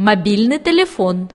мобильный телефон.